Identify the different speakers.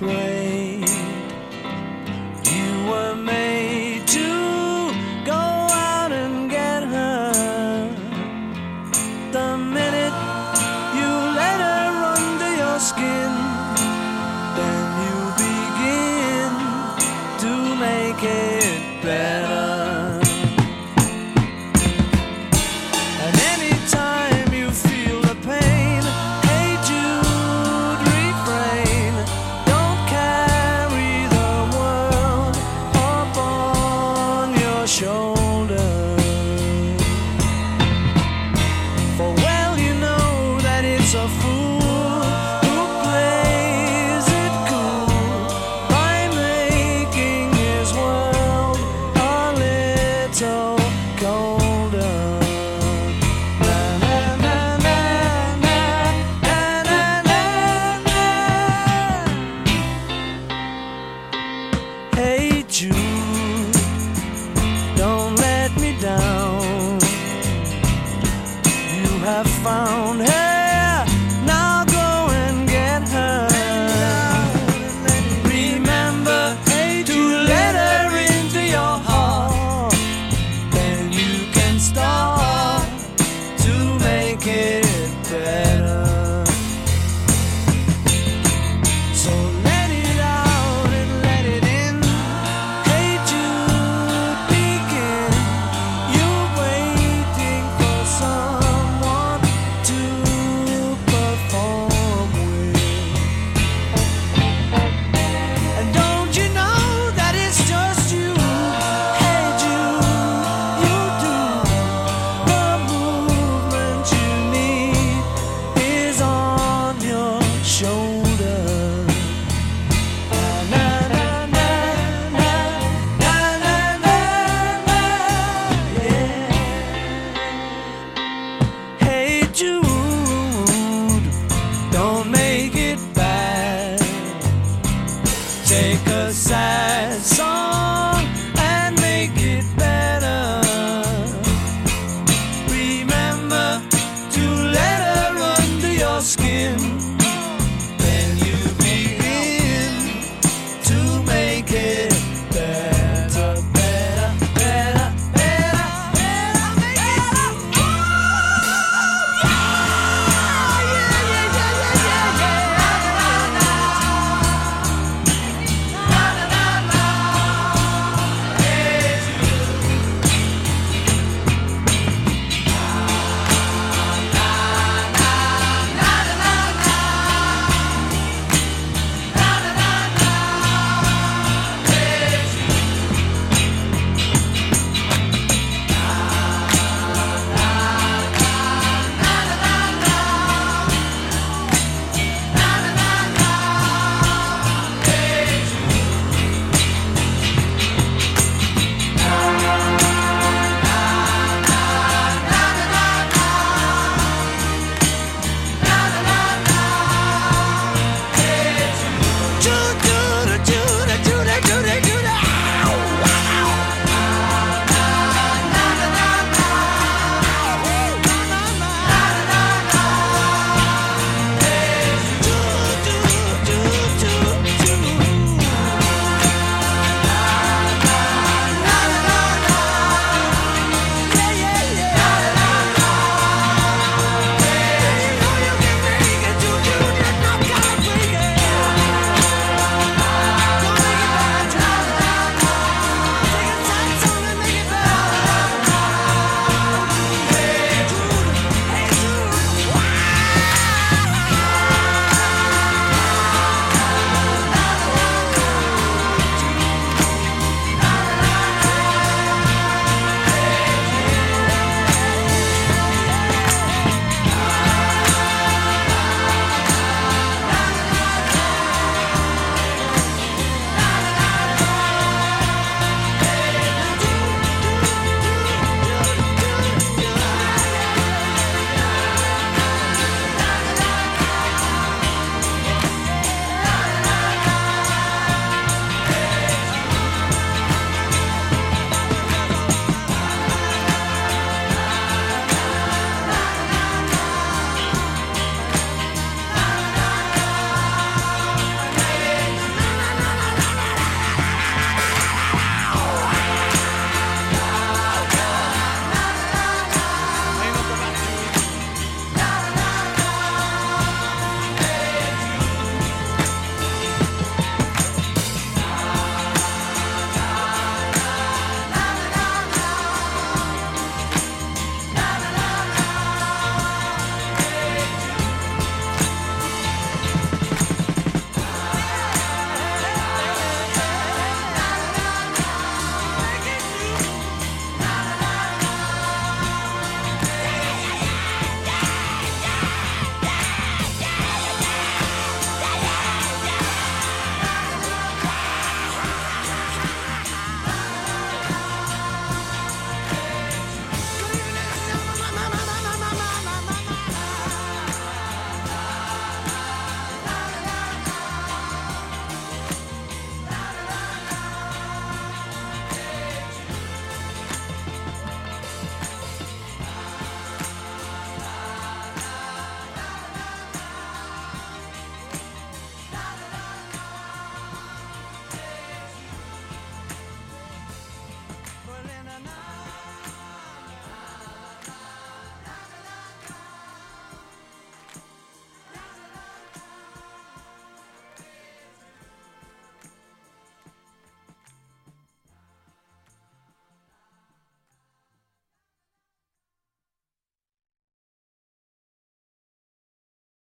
Speaker 1: flame.